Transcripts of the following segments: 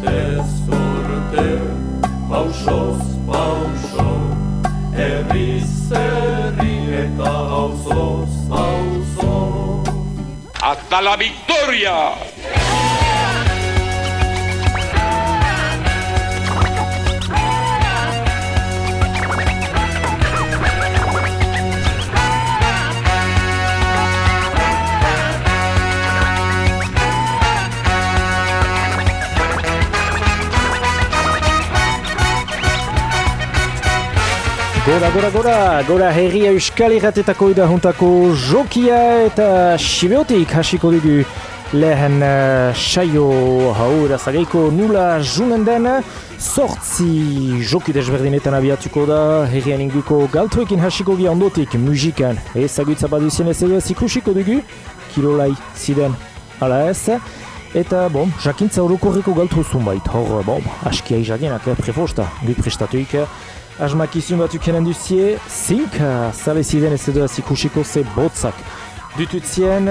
urtez urte, pausoz pauso, herriz herri eta hauzoz hauzo. ¡Hasta la victoria! Gora, gora, gora, gora herria euskal irratetako ida juntako jokia eta sibeotik hasiko dugu lehen uh, saio haura zagaiko nula junen den sortzi joki desberdinetan abiatuko da. Herrian inguko galtuekin hasiko gia ondotik musikan. Ezagutza baduzien ez ez ikusiko dugu kilolai ziren. Ala ez? Eta, bom, jakintza orokorreko galtu zunbait, hor, bom, askia izagenak, eh, prefosta, gu prestatuik, asmakizun batuk enen duzie, zink, zale ziren ez edo ikusiko ze botzak. Dututzien,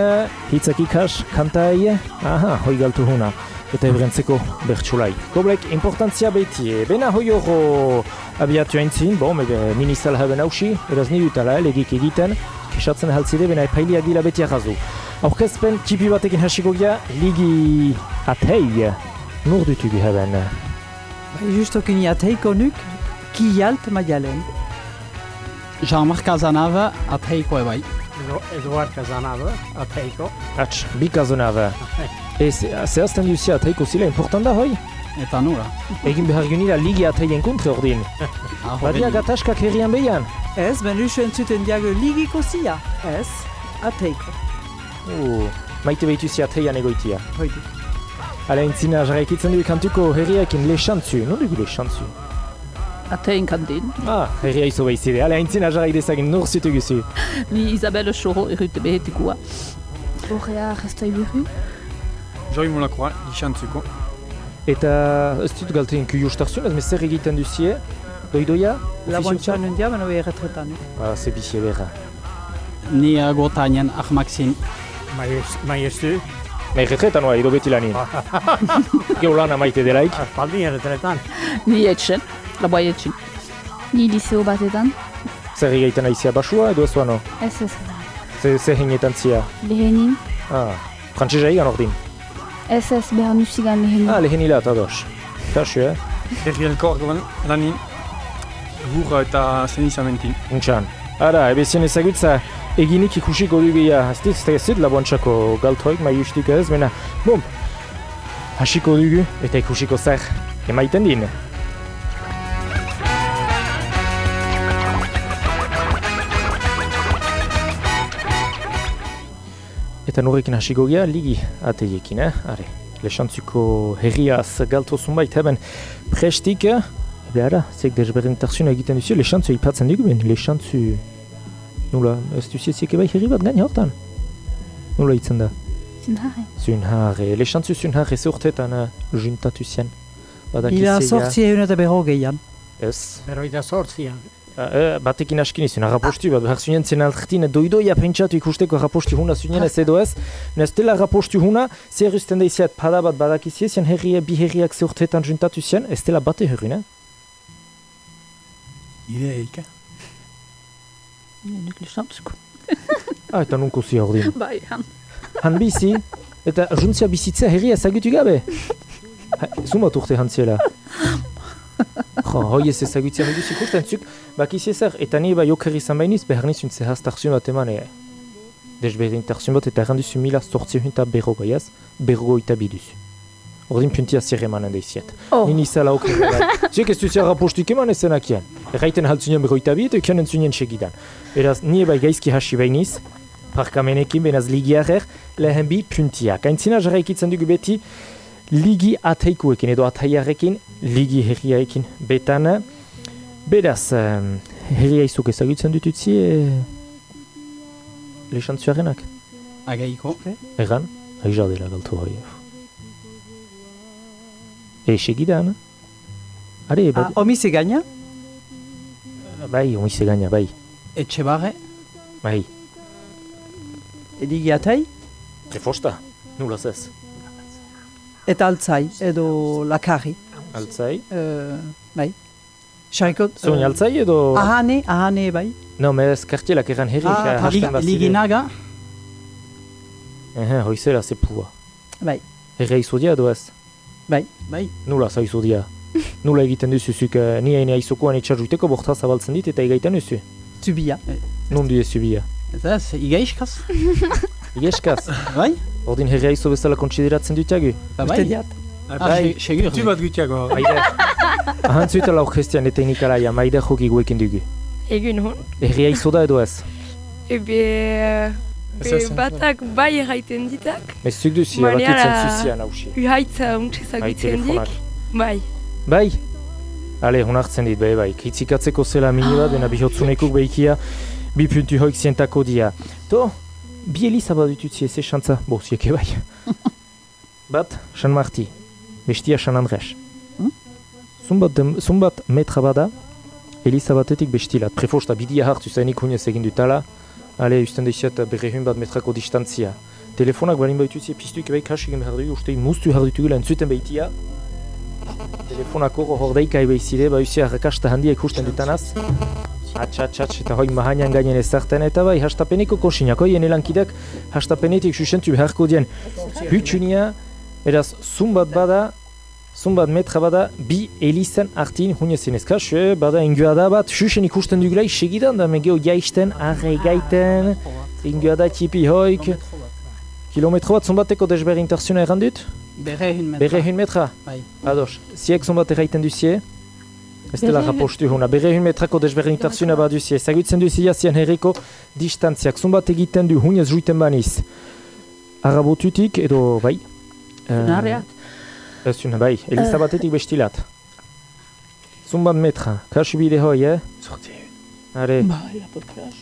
hitzak ikas, kantai, aha, hoi galtu huna, eta ebrentzeko bertsulai. Koblek, importantzia beti, bena hoi horro abiatu aintzin, bom, ebe ministal haben hausi, eraz ni dutala, legik egiten, kisatzen haltzide, bena epailiak dila beti ahazu. Aurkezpen tipi batekin hasiko gira, ligi atei, nur dutugu haben. Justo kini ateiko nuk, Kialt Maialen. Jean-Marc Casanava, ateiko ebai. Eduard Casanava, ateiko. Atx, bi kazonava. E zehazten duzia ateiko zila important da hoi? Eta nura. Egin behar gunila ligi ateien kontre ordin. Badia gataskak herrian behian. Ez, ben usu entzuten diago ligiko zia. Ez, ateiko. Uh, maite behitu zia ateian egoitia. Hoidi. Hala entzina jarraikitzen du kantuko herriakin lexantzu, non dugu lexantzu? Atein kantin. Ah, herria izo behizide. Hala entzina jarraik dezagin nur zutu guzu. Ni Isabelle Choro errute behetikoa. Horrea restoi buru. Joi molakoa, lixantzuko. Eta ez dut galtein kuiustarzun, ez mezer egiten duzie? Doidoia? Labontxan undia, beno erretretan. Ah, ze bizie berra. Ni gotainen ahmakzin. Maiestu, Nahi retretan oa, edo beti lanin. Geo lana maite delaik. aspaldi erretretan. Ni etxen, laboi etxen. Ni liceo batetan. Zer egiten aizia basua edo ez no? Ez ez. Ze, ze heinetan zia? Lehenin. Ah, frantzesa egan ordin. Ez ez behar nusigan lehenin. Ah, lehen hilat, ados. Kasu, eh? Herri elkorgoan lanin gurra eta zenizamentin. Untxan. Ara, ebezien ezagutza eginik ikusiko dugia. Ez dit, ez dit labontxako galtoik, mai ustik ez, bena, bom, hasiko dugu eta ikusiko zer emaiten din. Eta norrekin hasiko gea, ligi ateiekin, eh? Are, lexantzuko herriaz galto zunbait hebben prestik, eh? Ebe ara, zek desberdintarzuna egiten duzio, lexantzu ipatzen dugu ben, lexantzu... Nula, ez duzio zieke bai herri bat gaina hortan? Nula itzen da? Zinharre. Zunharre, lexantzu zunharre ze urtetan uh, juntatu zien. Ila sortzi egun eta berro gehian. Ez. Beroita sortzian. Uh, batekin askin izun, arrapostu bat, behar zuen zen altrtin doidoia pentsatu ikusteko arrapostu huna zuen ez edo ez. Nez dela arrapostu huna, zer usten da iziat pada bat badakizie, zien herria, bi herriak ze urtetan juntatu zien, ez dela bate herri, ne? Ideeik, Nuk lexantzuko. Ah, eta nunko zia ordin. Bai, han. Han bizi, eta juntzia bizitzea herria ezagutu gabe. Ha, Zumat urte hantziela. Jo, hoi ez ezagutzia meduz ikusten zuk, bakizi ezer, eta ni ba joker izan bainiz, behar nizun zehaztarzun bat eman, e, desberdintarzun bat, eta erranduzu mila sortzi hunta berro baiaz, berro eta biduz. Ordin puntia zer emanen daiziet. Oh. Ni nizala oker bai. Zuek ez duzia rapostuk eman ezen akian. Erraiten haltzunean berro eta biduz, ekian entzunien segidan. Eraz, ni bai gaizki hasi bainiz, parkamenekin benaz ligiarer, lehen bi puntiak. Aintzina jarraikitzen dugu beti, ligi ateikuekin edo ataiarekin, ligi herriarekin betan. Beraz, um, herria izuk ezagutzen dututzi, e... lexantzuarenak. Agaiko. Egan, aizar dela galtu hori. E, segidan. Are, Ah, ba, omize gaina, bai, omize gaina, bai, Etxe barre. bai. ligi atei, Prefosta, nula zez. Eta altzai, edo lakarri. Altzai. Uh, bai. Xariko... Zuen altzai edo... Ahane, ahane bai. No, me ez kartielak eran herri. Ah, eh, bazire. Liginaga, Ehe, hoizera zepua. Bai. Herra izodia edo ez? Bai. bai. Nula za izodia. Nula egiten duzuzuk, uh, ni haine aizokoan itxarruiteko borta zabaltzen dit eta egaitan duzu. Zubia. Nundu ez zubia. Ez ez, igaiskaz. Igeskaz. Bai? Ordin herra izo bezala kontsideratzen dutagu. Ba bai. diat. Ah, Bai. se- segur. Tu bat gutiago. Maide. Ahantzuita lau gestian eta inikalaia, maide joki guekin dugu. Egun hon. Herria izo da edo ez? Ebe... Be batak bai erraiten ditak. Ez zuk duzi, Maniera- abakitzen zuzian hausi. Uhaitza Bai, untxezagutzen telefonak. dik. Bai. Bai? Ale, honartzen dit, bai, bai. Kritzikatzeko zela mini bat, dena bihotzunekuk behikia, bi puntu hoik zientako dia. To, bi eliza bat ditutzi ez esantza, bo, zieke bai. bat, San Marti, bestia San Andres. Hmm? Zumbat, dem- zumbat metra bada, eliza batetik bestilat. Prefosta bidia hartu zainik hunez egin dutala, ale, usten deiziat berrehun bat metrako distantzia. Telefonak balin baitutzi piztuik bai kasik behar dugu, uste muztu behar ditugula entzuten behitia, telefonako hordeika ebeizide, ba usia rakasta handia ikusten dutanaz. Atx, atx, atx, eta hoi mahainan gainen ezarten, eta bai, hastapeneko konsinak, hoi lankidak hastapenetik susentu beharko dien. Hutsunia, eraz, zumbat bada, zumbat metra bada, bi elizan artin hunezen ezkasue, bada ingua da bat, susen ikusten dugula segidan, da megeo jaisten, arre gaiten, ingua da tipi hoik, kilometro bat zumbateko desberintarzioa errandut? Berrehun metra. Berrehun metra? Bai. Ados, ziek zonbat erraiten duzie? Ez dela rapostu hona, berrehun metrako desberdintarzioa bat duzie, ezagutzen duzia zian herriko distantziak, zonbat egiten du hunez juiten baniz. Arabotutik edo, bai? Zunarreat. Ez zuna, bai, Elizabatetik bestilat. Zumbat metra, kasu bide hoi, eh? Sortzi. Are, Bai, apopras.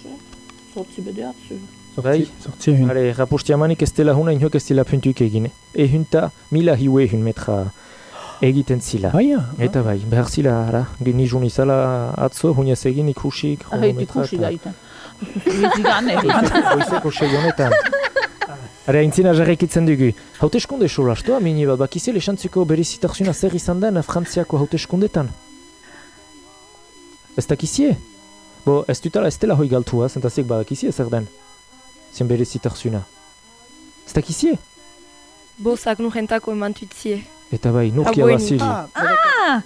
Zortzi bederatzu. bai? Sortzi ehun. Are, rapostiamanik ez dela huna inhoek ez dela puntuk egin. Ehunta, mila hiu ehun metra egiten zila. Ja. Eta bai, behar zila, ara, nizun izala atzo, hunez egin ikusik, Ahait ikusi gaiten. Bizigan egin. Goizeko sei honetan. Ara, intzina jarrekitzen dugu. Hauteskunde solastoa, mini bat, bakizi lexantzuko berezitarzuna zer izan den Frantziako hauteskundetan. Ez dakizie? Bo, ez dutala ez dela hoi galtua, zentazik badakizie zer den. Zen berezitarzuna. Ez dakizie? Bozak nujentako eman tutzie. Eta bai, Abueni. bazili. Ah,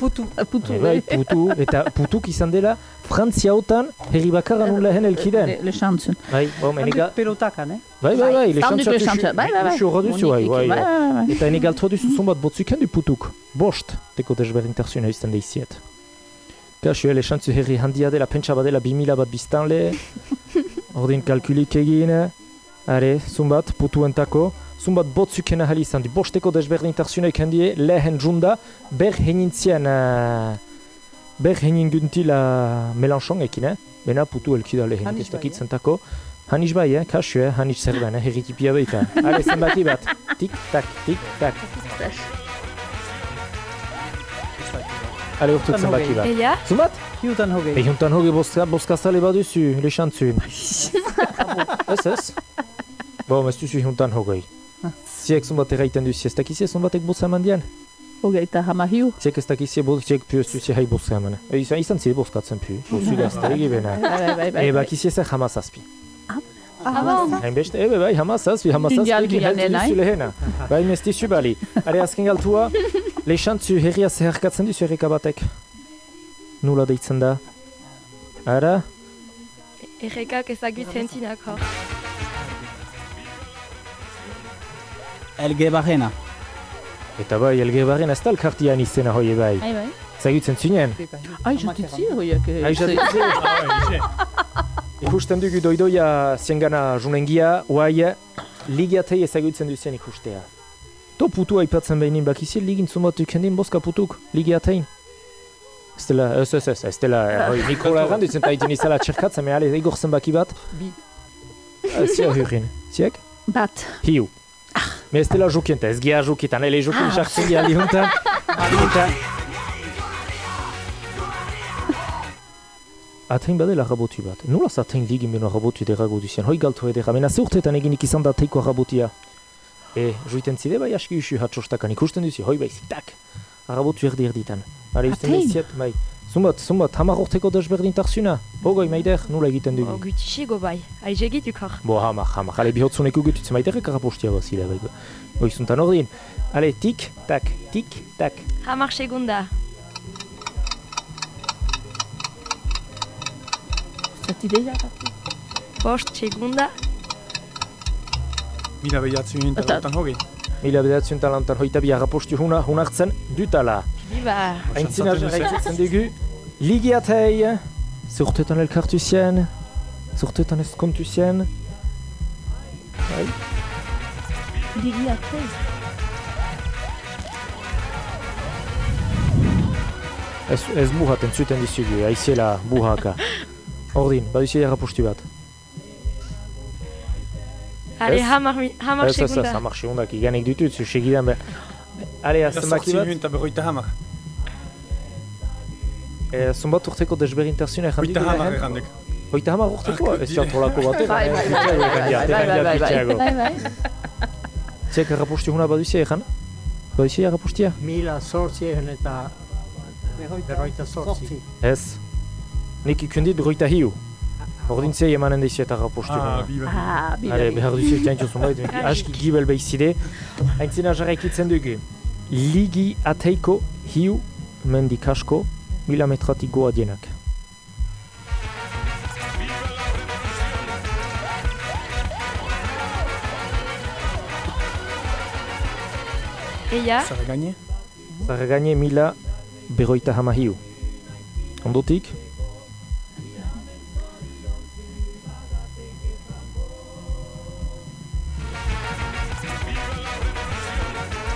Putu. Putu. E bai, putu, eta putuk izan dela Frantziaotan herri bakarra nun lehen elkiden. Le, le chantzun. Bai, bo, menega, pelotakan, eh? bai, bai, bai, Standut le chantzun. Bai, bai, bai. Usu horra duzu, bai, bai, Bai, bai, bai. Eta enik altua duzu zonbat botzuken du putuk. Bost, teko desberdintarzioa izan deiziet. Kasu, ele xantzu herri handia dela, pentsa badela 2000 bat biztanle. Ordin kalkulik egin. Are, zumbat, putuentako. Zumbat botzuken ahal izan du. Bosteko desberdintarzioa ikan die, lehen junda, ber henintzian... Uh, ber henin guntila Melanchon ekin, eh? Bena putu elkida lehen, Hanis ez bai, dakit zentako. Hanis bai, eh? Kasu, eh? Hanis zer ben, eh? Herritipia baita. Hale, zenbaki bat. Tik, tak, tik, tak. Hale, urtuk zenbaki bat. Eia? Zumat? Hiutan hogei. Ehuntan hoge boska, boskazale baduzu, lexantzun. ez ez? Bo, ez duzu ehuntan hogei. Ziek zumbat erraiten duzi, ez dakizie zumbatek bosa eman dian? Hogeita hamahiu. Ziek ez dakizie bo, ziek pu ez duzi hai bosa eman. E, izan, izan zide boskatzen pu, bosu gazte egibena. Bai, bai, bai, bai. E, bakizie zer hamazazpi. Ah, Hainbeste, ebe bai, hamazazpi, hamazazpi Dunian, ekin dunian, heldu nahi. duzu lehena. Bai, mestizu bali. Are, azken galtua, lexantzu herria zeharkatzen duzu erreka batek. Nula deitzen da. Ara, Errekak ezagutzen zinak hor. Elge barrena. Eta bai, elge barren ez da elkartian izena hoi bai. Bai, bai. Zagutzen zinen. Ai, jatitzi horiek. eh, Ai, jatitzi. Ikusten dugu doidoia ziengana junengia, oai ligiatei ezagutzen duzen ikustea. To putu aipatzen behinin bakizi ligin zumbat ikendin boska putuk, ligiatein. Ez dela, ez ez ez, ez dela, eh, hoi, Nikola errandutzen eta iten izala txerkatzen, me ale, igor zenbaki bat. Bi. Eh, Zia hurrin. Ziek? Bat. Hiu. Me ez dela jukienta, ez gia jukitan, ele jukin sartzen gia lihuntan. Lihuntan. Atein badela rabotu bat. Nola zatein ligin beno rabotu derago duzien, hoi galtu edera, mena zeurtetan eginik izan da teiko rabotia. E, joiten zide bai aski usu hatsostakan ikusten duzu, hoi bai zitak. Arabotu erdi erditan. Izten Atein? bai. Zumbat, zumbat, hamar urteko desberdintarzuna. Hogoi, maider, nula egiten dugu. O, gutixigo bai. Aiz egituk hor. Bo, hamar, hamar. Ale, bihotzuneko gututzen maiderrek arapostiago zile, bai. Oizuntan ordin. Ale, tik, tak, tik, tak. Hamar segunda. Zati deia? Bost segunda. Mila behiatzen egin talantan hogei. Mila bederatzen talantan hoita bi arapostu huna, hunartzen dutala. Biba. Aintzina jarraitzen dugu. Ligiatei, zurtetan elkartu zien, zurtetan ezkontu zien. Bai, Ligi atei. ez, ez buhat entzuten dizugu, aiziela buhaka. Ordin, baduzi arapostu bat. Ale, Ez? hamar, hamar Ez, ez, ez, segunda. hamar segundak iganik ditut, zu segidan be... Alea, zenbaki bat? Zortzi minuta berroita hamar. E, zenbat urteko desberintasuna egin dira? Oita hamar eh? egin. Oita hamar urteko? Ah, Ez zian tolako bat egin. Bai, bai, bai, bai, bai, bai, bai, bai, Zek errapusti huna baduizia egin? Eh, baduizia errapustia? Mila zortzi egin eta berroita zortzi. Ez. Nik ikundit berroita hiu. Berroita hiu. Ordin zei emanen da izieta gapustu. Ah, bibel. Ah, behar duzio txantzio zumbait, aski gibel behizide. Aintzina jarra ikitzen dugu. Ligi ateiko hiu mendikasko mila metratik goa dienak. Eia? Zarregane? Zarregane mila berroita hama hiu. Ondotik?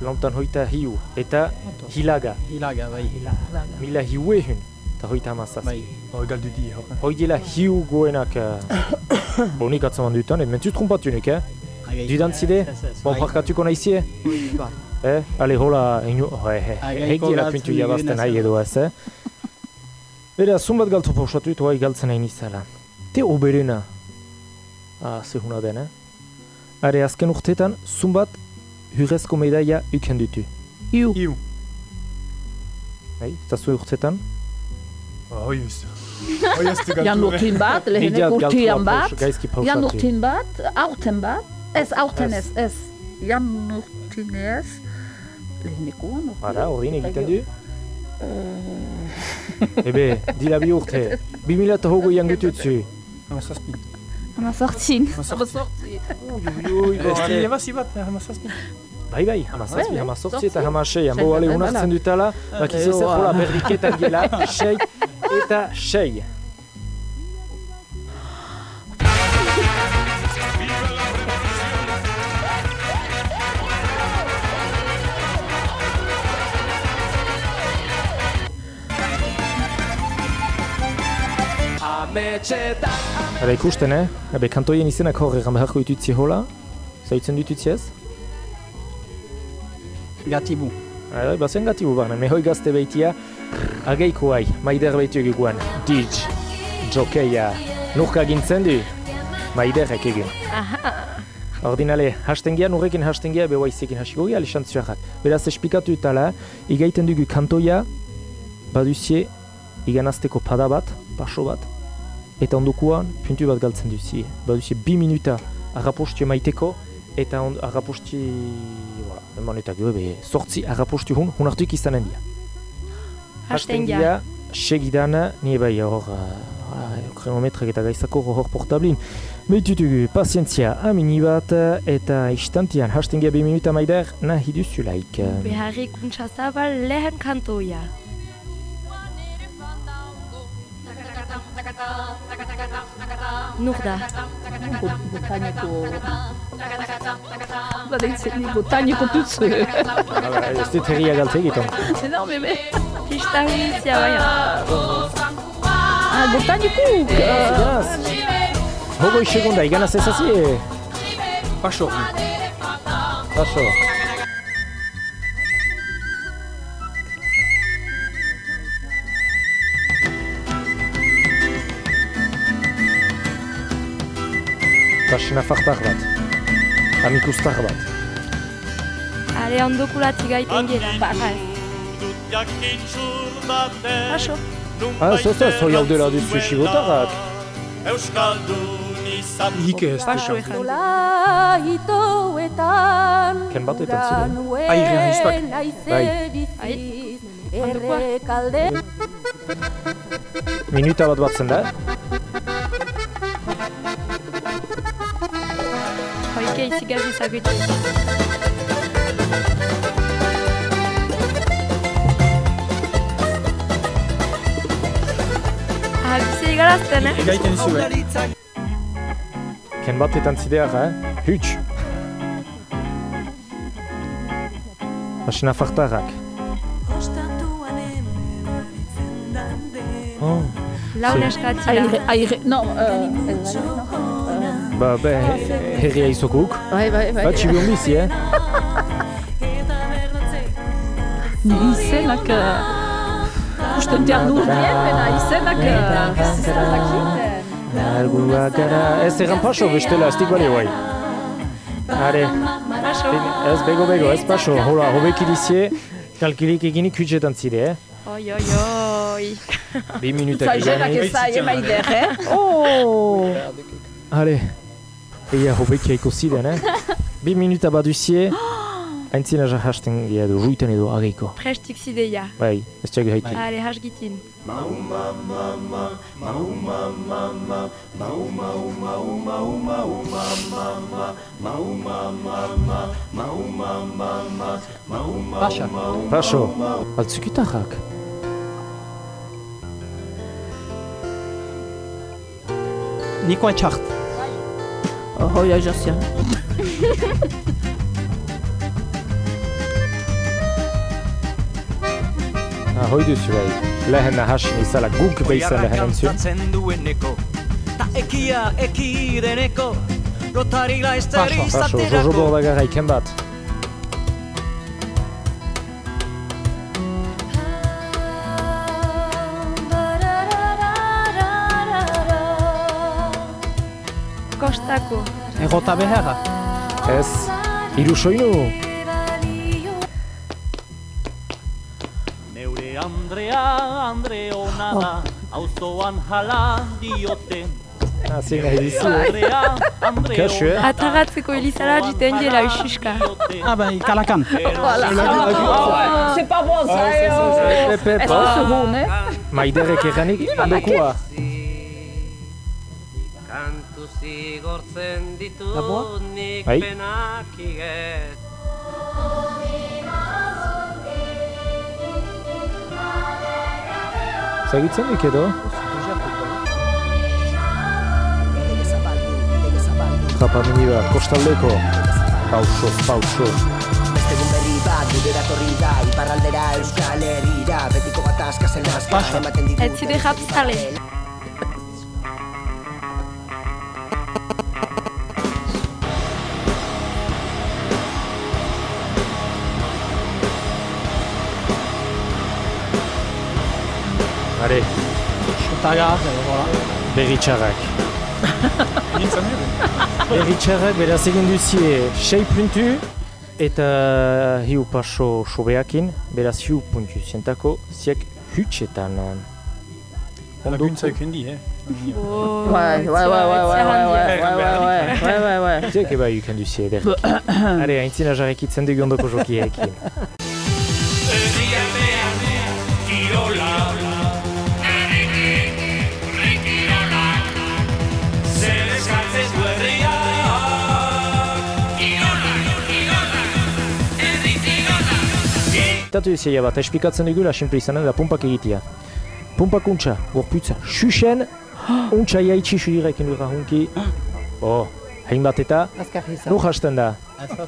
lantan hoita hiu. Eta hilaga. Hilaga, bai. Mila hiu ehun. Eta hoita hamazazpi. Bai. Hoi galdu di, hor. Hoi dela hiu goenak... Uh, Bonik atzaman dutan, et mentu trompatunik, eh? Dudan zide? Bon, parkatuko naizie? Bai. Eh? Ale, hola, inu... He, he, Agaiko hek dira galtzen puntu jabazten nahi eh? edo ez, eh? Bera, zumbat galtu pausatu eta bai galtzen nahi nizela. Te oberena. Ah, zehuna den, eh? Are, azken urtetan, zumbat hurrezko medaia uken dutu. Iu. Iu. Bai, zazu urtetan? Ah, Hoi ez. Hoi ez du Jan urtin bat, lehenek urtian bat. Jan urtin bat, aurten bat. Ez, aurten Ez. ez. Jan urtin ez. Lehenekoan urtin. Bara, ordin egiten du? Ebe, dila bi urte. Bi mila eta hogeian gututzu. Hamazazpi. Hamazortzin. Hamazortzin. Ez irabazi bat. Bai, bai, hamazazpi, hamazortzi eta hamasei. Hamo, ale, unartzen dutala, bakizu zer berriketan gela, sei eta sei. Ametxetan Hala ikusten, eh? Ebe, kantoien izenak hor egan beharko ditutzi hola. Zaitzen ditutzi ez? Gatibu. Bai, bazen gati barnen, mehoi gazte behitia, ageiko hai, maider behitu egiguan, dij, jokeia, nurka gintzen du, maiderrek egin. Aha. Ordinale, hastengia, nurrekin hastengia, bewa izekin hasiko gira, alexantzuarrak. Beraz, espikatu etala, igaiten dugu kantoia, baduzie, iganazteko pada bat, paso bat, eta ondukuan, puntu bat galtzen duzie. Baduzie, bi minuta arrapostu maiteko, eta on, arraposti, voilà, eman eta gero, be, sortzi arrapostu hun, hun hartuik izanen dira. Hastengia. segidan, nire bai hor, uh, kronometrak eta gaizako hor portablin. Meitutugu, pazientzia amini bat, eta istantian, hastengia bi minuta maider, nahi duzulaik. Beharrik untsa zabal lehen kantoia. Nurda. Da deitzen nik botaniko tutzu. Hala, ez dut herria galtze egiten. Zedan, bebe. Pistan bizia baina. Ah, botanikuk! Zidaz. Hogo isegonda, igana zezazie. Paso. Paso. Paso. nafartar bat. Amikustar bat. Ale ondokulatik gaiten gira, baka ba. ez. Paso. Ah, ez ez ez, hoi hau dela duzu xibotarrak. Euskaldun izan. Nik ez, paso Ken bat eta ziren. Aire, aizpak. Bai. Errekalde. Minuta bat batzen da. Cigale Sagutu. Abizi Egiten dizue. Ken batetan zideak, eh? Huts! Masina fartarrak. Oh. Laun. Aire, aire, no, uh, Ba, be, herria izokuk. Bai, bai, bai. Ba, txibion bizi, eh? Ni izenak... Usten behar du izenak... Ez da dakiten. Algua gara... Ez erran paso bestela, ez dik bale guai. Are, ez bego bego, ez paso. Hola, hobeki dizie, kalkilik eginik hutsetan zide, eh? Oi, oi, oi. Bi minutak Zaizenak eganik. ez da emaider, eh? Oh! Ale, Egia ikusi den, eh? Bi minuta bat duzie, aintzina ja hasten gira du, ruitan edo ageiko. Prestik zideia. Bai, ez txak haiti. Ale, hasgitin. Mau mama ma, mau mama ma, mau mau mau mau mau ma, mau ma, mau ma, mau mau Oh, Ohio Johnson. Ahoi duzuei, lehena hasni izala guk beizan lehen entzun. dueneko, ta ekia ekireneko, rotari laizter izaterako. Paso, paso, jojo bordaga raiken bat. Bostako. Egota beharra? Ez, irusoinu. Neure Andrea, Andreona da, oh. auzoan jala dioten. Hasi nahi dizu. Kasu, eh? eh? Atagatzeko elizara jiten dira usiska. Ah, bai, kalakan. Voilà. C'est pas bon, ça, eh? Oh. Ez duzu gun, eh? Maiderek erranik, handekua kantuz igortzen ditut nik Hai. penak iget. Segitzen dik edo? Zapamini da, kostaldeko. Pauso, pauso. Beste egun berri bat, gudera torri da, iparraldera euskal herrira, betiko gatazka zen azka, ematen ditut. Etzide jatzalen. Xutagar, edo, hola. berritxarrak. Berritxarrak beraz egin duzie 6 puntu eta hiu paso sobeakin, beraz hiu puntu zientako ziek hutsetan. Laguntza euken di, eh? Ouais, ouais, ouais, ouais, ouais, ouais, ouais, ouais, ouais, ouais, ouais, ouais, ouais. Ziek eba yuken duzie ederki. Are, haintzina jarrekitzen dugu ondoko jokiekin. Tatu duzia bat, espikatzen dugula simple izanen da pumpak egitea. Pumpakuntza, gorputza, xuxen, Untsa jaitsi sudirekin dura hunki. Oh, hein bat eta, nu hasten da.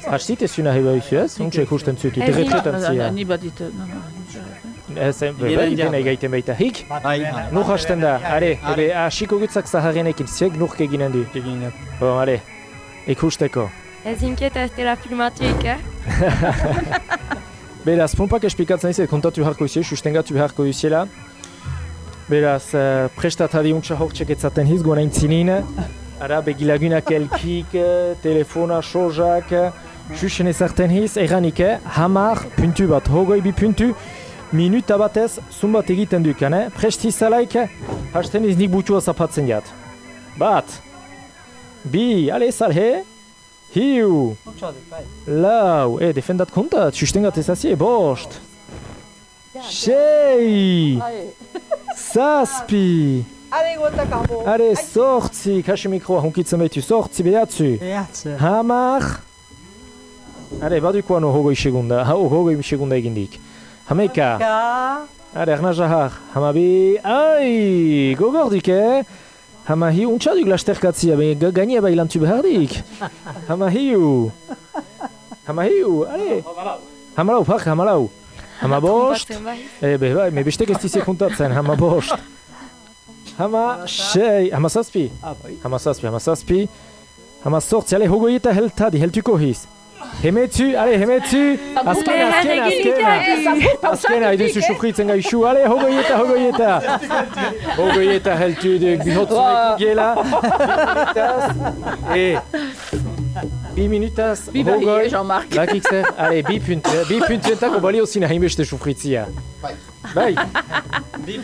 Hastit ez zuna heba izu ez? Untsa ikusten zutu, Ez, terretxetan zia. Ni bat dit, no, no. Ez, bai, bai, dena egaiten baita. Hik? Nu hasten da, are, ebe, asiko gutzak zaharrenekin, ziek nuk eginen du. Eginen. Bon, are, ikusteko. Ez inketa ez dela filmatuik, eh? Beraz, pompak esplikatzen izan, kontatu beharko izan, sustengatu beharko izela. Beraz, uh, prestat hadi untsa hortxek etzaten hiz, guen aintzinin. Ara, begilagunak elkik, eh, telefona, sojak, susen ezarten hiz, eranik, eh, hamar puntu bat, hogoi bi puntu, minuta batez, zumbat egiten dukan, eh? Prest izalaik, hasten iz nik butua zapatzen jat. Bat, bi, ale, salhe, hiu, Lau, e, defendat kontat, sustengat ezazie, bost. Sei, zazpi, are, sortzi, kaxe mikroa hunkitzen behitu, sortzi, behatzu, hamar, are, badukoa no hogoi segunda, ha, hogoi segunda egindik. Hameka, Ka. are, arna jahar, hamabi, ai, gogordik, eh? Hamahi, untxaduk lasterkatzia, be, ga- gainia bailantu behardik. Hamahiu, hamahiu, are, hamalau, pak, hamalau. Hama bost, Kontatzen bai. e, be, bai, me bestek ez dizie kontatzen, hama bost. Hama sei, hama zazpi, hama zazpi, hama zazpi, hama sortzi, ale, hogoi eta heltadi, heltuko hiz. Hemetzu, ale, hemetzu, azkena, azkena, azkena. Azkena, iduzu sufritzen gaixu, ale, hogoi eta, hogoi eta. Hogoi eta heltu duk, bihotzunek gela. E, bi minutaz, berri, hogoi. Jean-Marc. Bakik zer, ale, bi punt, eh, bi puntuentako balio zina hainbeste sufritzia. Bai.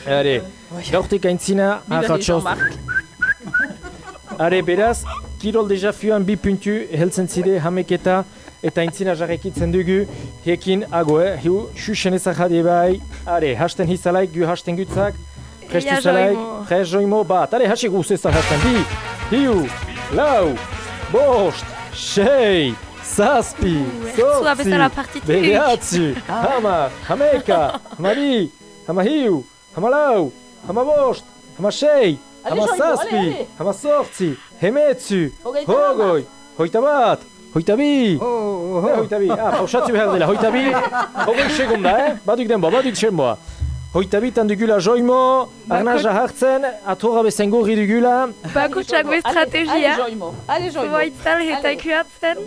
Are, gaurtik aintzina, Bi berri, ahatsoz. Jean-Marc. Are, beraz, kirol desafioan bi puntu heltzen zide hameketa eta aintzina jarrekitzen dugu, hekin ago, eh, hiu, xuxen ezagade bai, are, hasten hizalaik, gu hasten gutzak, prestu zalaik, joimo. bat, are, hasi guz ez hasten, bi, hiu, lau, bost, sei, zazpi, bezala partituk. behatzu, hama, hameka, hamabi, hamahiu, hamalau, hamabost, hamasei, Ale, hama joimo, ale, zazpi, hama sortzi, hemetzu, Hogeita hogoi, hoita bat, hoita bi, Eh, hoita bi, ah, pausatzu behar dela, hoita bi, hogoi segunda, eh? Baduk denboa, baduk txenboa. Hoita bitan dugula joimo, arnaza hartzen, atorra bezen gorri dugula, Bakutsak be estrategia. Allez, Joimo. Allez, Joimo. Zua itzal eta ikuatzen.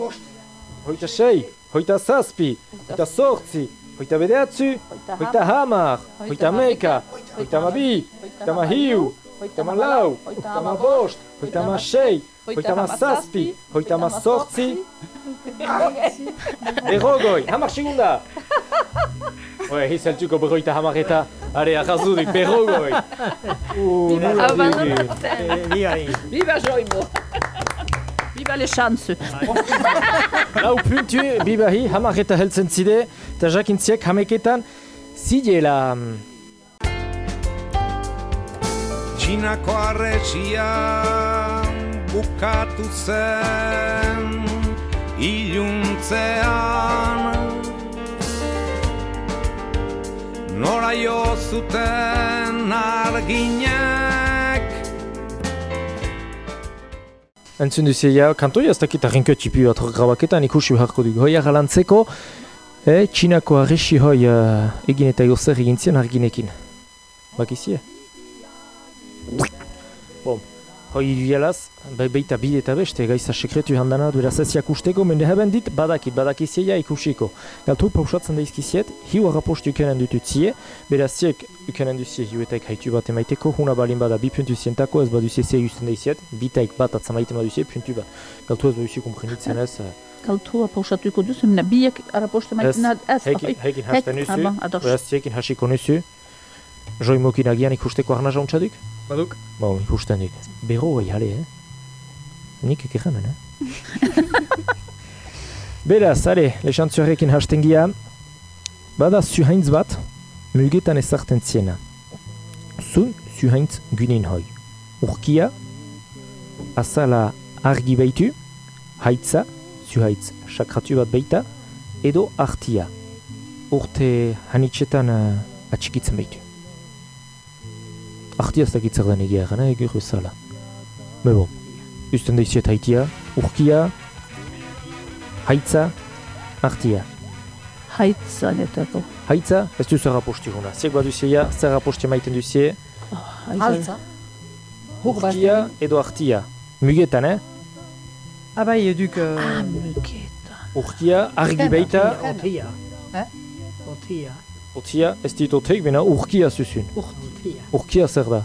hoita sei, hoita zazpi, hoita sortzi, hoita bedeatzu, hoita hamar, hoita meka, hoita mabi, hoita mahiu, hoita malau, hoita ma bost, hoita ma sei, hoita ma zazpi, hoita ma sortzi, berrogoi, hamar segunda! Oe, hizeltuko berroita hamar eta, are, ahazudik, berrogoi! Dugu. Abandonatzen. Viva Joimo. Viva les chances. Lau puntu, bibahi, hamar eta heltzen zide, eta jakintziek hameketan, zidela... Txinako arretxia bukatu zen iluntzean Nora jo zuten arginek Entzun duzia, kantoia ez dakit arrenko txipi bat grabaketan ikusi beharko dugu. Hoi agalantzeko, e, txinako arresi hoi uh, egin eta gozer egin zien arginekin. Bakizie? Hoi iduialaz, be, beita bide eta beste, gaiza sekretu handana dueraz ez jakusteko, mende haben dit, badakit, badakizia ikusiko. Galtu pausatzen daizkiziet, hiu harrapostu ukenen dututzie, beraz ziek ukenen duzie hiuetek haitu bat emaiteko, huna balin bada bi puntu zientako, ez baduzie ze justen daiziet, bitaik bat atzamaiten baduzie, puntu bat. Galtu ez baduzie komprenitzen ez, eh, Kaltua pausatuko duzu, biek araposte ez, maiten ez. heikin, heikin hasten Ah, bon, ados. beraz ziekin hasiko nuzu, joimokin agian ikusteko arnaza untxaduk? Baduk? Bon, ikusten duk. Bero hoi, hale, eh? Nik ekeran, eh? Beraz, are, lexantzuarekin hasten gia, bada zuhaintz bat, mugetan ezarten ziena. Zu zuhaintz gynin hoi. Urkia, azala argi baitu, haitza, zuhaitz sakratu bat baita, edo artia. Urte hanitzetan uh, atxikitzen baitu. Ahtia ez dakit zer den egia gana, egur bezala. Me bon, usten daiziet haitia, urkia, haitza, ahtia. Haitza netako. Haitza, ez du zer raposti hona. Ziek bat duzia, zer raposti maiten duzie, Altza. Hur bat. urkia edo ahtia. Mugetan, eh? Abai eduk... Uh... Ah, muketa. Urkia, argi baita, Otia. Eh? Otia. Otia, ez dit oteik, bena urkia zuzun. Urtia. Urkia zer da?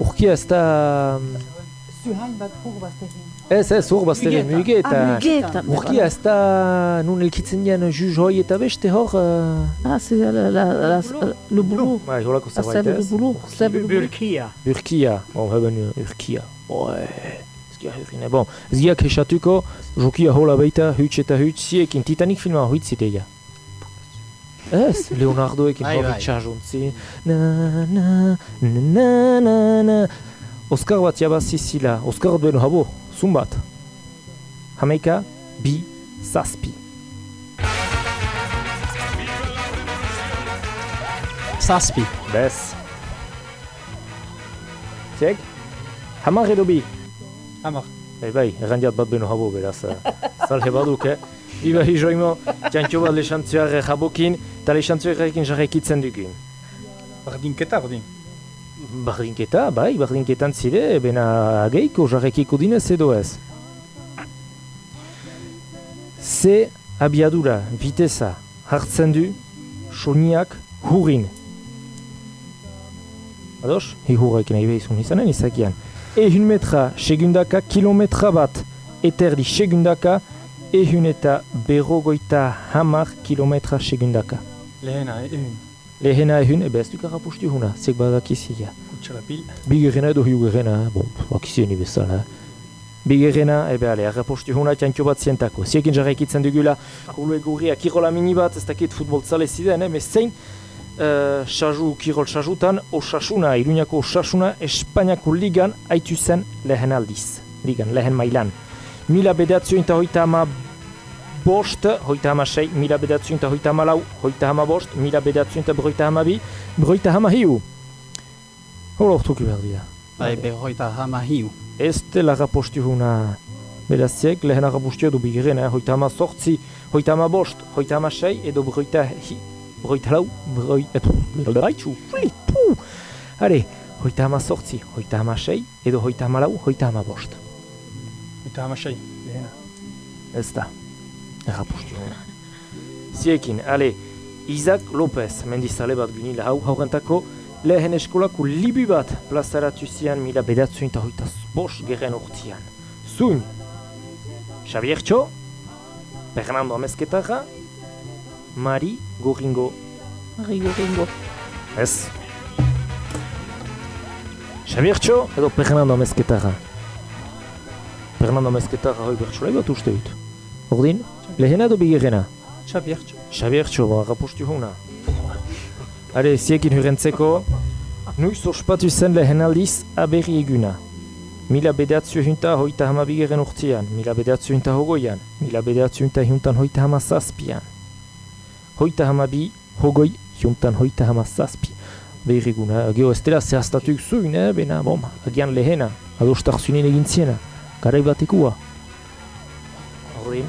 Urkia ez da... Zuhain bat hur bat egin. Ez, ez, ur baztere, Mugeta. mugeta. Ah. Urkia ez da nun elkitzen dian juz hoi eta beste hor... Uh... Ah, c'est la, la, la, la, le boulot. Bai, holako zerbait c'est le ez. boulot. C'est le boulot. Burkia. Urkia, bon, haben urkia. Oe, ez gira hurrine. Bon, ez gira kexatuko, jokia hola baita, huts eta huts, ziekin Titanic filma huitz ideia. Ez, Leonardoekin Bai, hori txajuntzi. Na, na, na, na, na. Oskar bat jabazi zila, Oskar bat beno habo, zun bat. Hameika, bi, zazpi. Zazpi. Bez. Ziek? Hamar edo bi. Hamar. Bai, bai, errandiat bat beno habo, beraz. Zalhe baduk, eh? Bi bai joimo, txantxo bat lexantzuar jabokin, eta lexantzuarekin jarraikitzen dukin. Bardinketa, bardin. Bardinketa, bai, bardinketan zire, bena ageiko jarrekiko dinez edo ez. Ze abiadura, viteza, hartzen du, soniak hurin. Ados? Hi hurraik nahi behizun izanen izakian. Ehun metra segundaka, kilometra bat eterdi segundaka, ehun eta berrogoita hamar kilometra segundaka. Lehena, ehun. Lehena ehun, ebe ez duk arrapusti huna, zek badakizia. Kutsala pil. Bigerrena edo hiugerrena, bon, bakizien bezala. Bigerrena, ebe ale, arraposti huna txantxo bat zientako. Ziekin jarraikitzen dugula, kulue gurria, kirola mini bat, ez dakit futbol zale ziren, eh? zein, uh, kirol xajutan, osasuna, iruñako osasuna, Espainiako ligan aitu zen lehen aldiz. Ligan, lehen mailan. Mila bedatzio eta hoita ama bost, hoita hama sei, mila bedatzio eta hoita hama lau, hoita hama bost, mila bedatzio eta broita hama bi, broita hama hiu. Hola ortuki behar dira. Bai, berroita hama hiu. Ez dela raposti huna bedaziek, lehen raposti edo bigirena, hoita hama sortzi, hoita hama bost, hoita hama sei, edo broita hi, broita lau, broita, eto, leraitxu, flipu! Hare, hoita hama sortzi, hoita hama sei, edo hoita hama lau, hoita hama bost. Eta hamasai, lehena. Ez da, erraposti huna. Ziekin, ale, Isaac López, mendizale bat gunila hau, haurentako, lehen eskolako libu bat plazaratu zian mila bedatzuen eta hoita bost gerren urtian. Zuin, Xavier Txo, Fernando Amezketarra, Mari Goringo. Mari Goringo. Ez. Xavier Txo edo Fernando Amezketarra. Fernando Amezketarra hoi bertsolai bat uste dut. Ordin, lehena edo bigerrena? Xabiertxo. Xabiertxo, ba, rapostu huna. Hare, ziekin hurentzeko, nuiz ospatu zen lehen aldiz aberri eguna. Mila bedatzio junta hoita hama bigeren urtean, mila bedatzio junta hogoian, mila bedatzio junta juntan hoita hama zazpian. Hoita hama bi, hogoi, juntan hoita hama zazpi. Berri eguna, geho ez dela zehaztatuk zuin, eh, bena, bom, agian lehena, adostak zunen egin ziena, garai batekua. Ordin,